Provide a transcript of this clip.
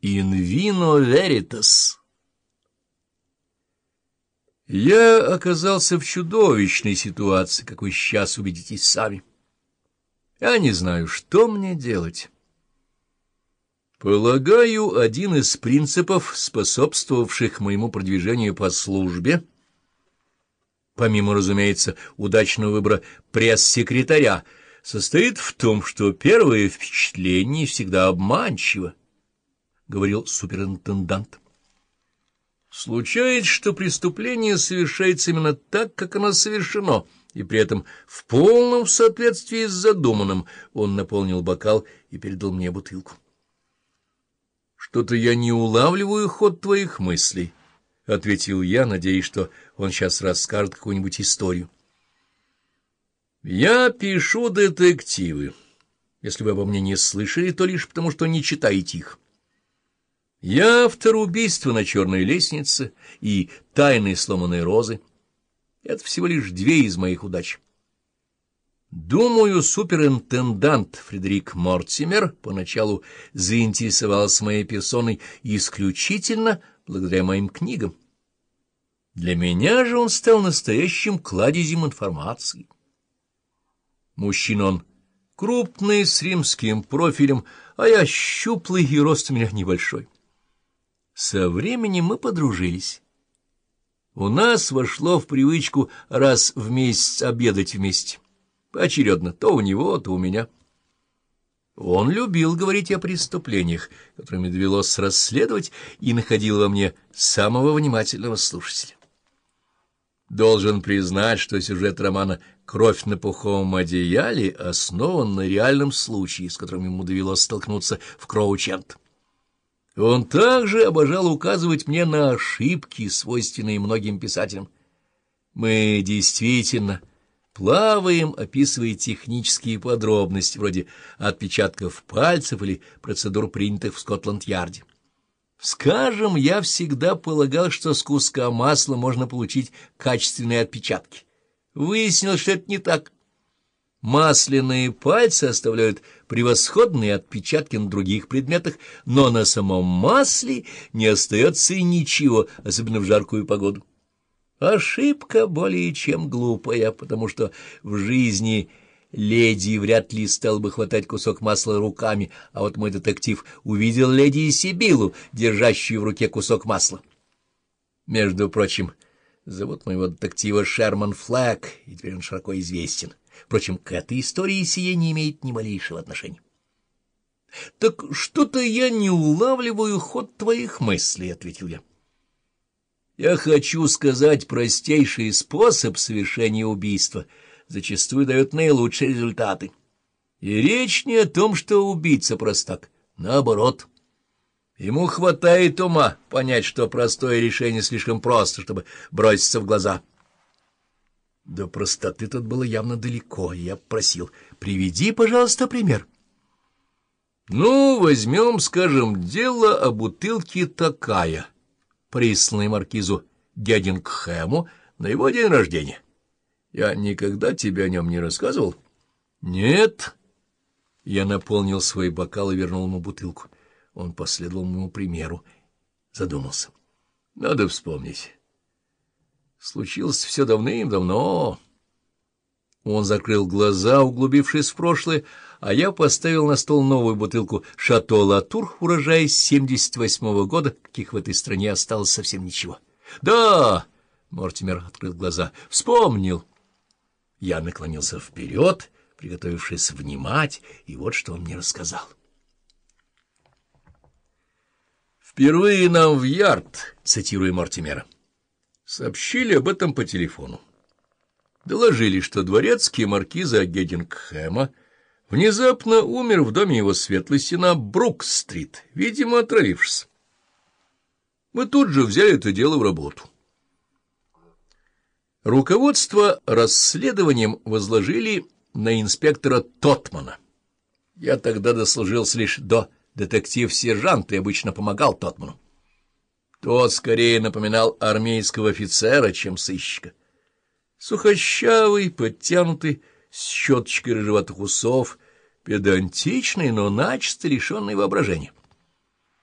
In vino veritas. Я оказался в чудовищной ситуации, как вы сейчас убедитесь сами. Я не знаю, что мне делать. Полагаю, один из принципов, способствовавших моему продвижению по службе, помимо, разумеется, удачного выбора пресс-секретаря, состоит в том, что первое впечатление всегда обманчиво. — говорил суперинтендант. Случается, что преступление совершается именно так, как оно совершено, и при этом в полном соответствии с задуманным он наполнил бокал и передал мне бутылку. — Что-то я не улавливаю ход твоих мыслей, — ответил я, надеясь, что он сейчас расскажет какую-нибудь историю. — Я пишу детективы. Если вы обо мне не слышали, то лишь потому, что не читаете их. — я автор убийства на черной лестнице и тайной сломанной розы. Это всего лишь две из моих удач. Думаю, суперинтендант Фредерик Мортимер поначалу заинтересовался моей персоной исключительно благодаря моим книгам. Для меня же он стал настоящим кладезем информации. Мужчина он крупный, с римским профилем, а я щуплый и рост у меня небольшой. Со временем мы подружились. У нас вошло в привычку раз в месяц обедать вместе. Поочередно, то у него, то у меня. Он любил говорить о преступлениях, которыми довелось расследовать, и находил во мне самого внимательного слушателя. Должен признать, что сюжет романа «Кровь на пуховом одеяле» основан на реальном случае, с которым ему довелось столкнуться в Кроучент. Он также обожал указывать мне на ошибки, свойственные многим писателям. Мы действительно плаваем, описывая технические подробности, вроде отпечатков пальцев или процедур, принятых в Скотланд-Ярде. Скажем, я всегда полагал, что с куска масла можно получить качественные отпечатки. Выяснилось, что это не так. Масляные пальцы оставляют превосходные отпечатки на других предметах, но на самом масле не остается и ничего, особенно в жаркую погоду. Ошибка более чем глупая, потому что в жизни леди вряд ли стал бы хватать кусок масла руками, а вот мой детектив увидел леди Сибилу, держащую в руке кусок масла. Между прочим, зовут моего детектива Шерман Флэк, и теперь он широко известен. Впрочем, к этой истории сие не имеет ни малейшего отношения. — Так что-то я не улавливаю ход твоих мыслей, — ответил я. — Я хочу сказать, простейший способ совершения убийства зачастую дает наилучшие результаты. И речь не о том, что убийца простак, наоборот. Ему хватает ума понять, что простое решение слишком просто, чтобы броситься в глаза — до простоты тут было явно далеко, и я просил, приведи, пожалуйста, пример. Ну, возьмем, скажем, дело о бутылке такая, присланной маркизу Гедингхэму на его день рождения. Я никогда тебе о нем не рассказывал? Нет. Я наполнил свой бокал и вернул ему бутылку. Он последовал моему примеру, задумался. Надо вспомнить. Случилось все давным-давно. Он закрыл глаза, углубившись в прошлое, а я поставил на стол новую бутылку «Шато Латур», урожая 78-го года, каких в этой стране осталось совсем ничего. «Да!» — Мортимер открыл глаза. «Вспомнил!» Я наклонился вперед, приготовившись внимать, и вот что он мне рассказал. «Впервые нам в ярд», — цитируя Мортимера. Сообщили об этом по телефону. Доложили, что дворецкий маркиза Гедингхэма внезапно умер в доме его светлости на Брук-стрит, видимо, отравившись. Мы тут же взяли это дело в работу. Руководство расследованием возложили на инспектора Тотмана. Я тогда дослужился лишь до детектив-сержанта и обычно помогал Тотману. Тот скорее напоминал армейского офицера, чем сыщика. Сухощавый, подтянутый, с щеточкой рыжеватых усов, педантичный, но начисто лишенный воображения.